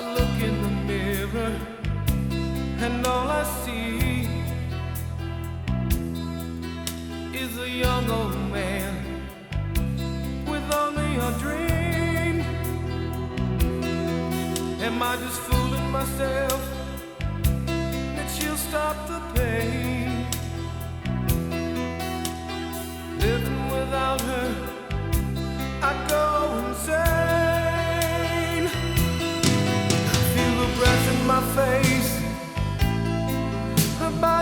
I look in the mirror and all I see is a young old man with only a dream. Am I just fooling myself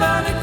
Body